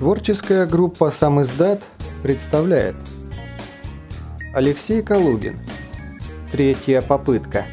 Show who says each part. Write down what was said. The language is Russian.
Speaker 1: Творческая группа «Сам издат» представляет Алексей Калугин. Третья попытка.